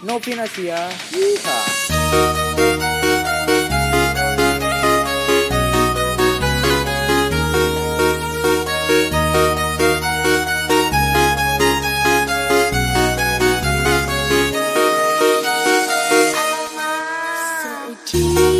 No peanuts here. Thank you.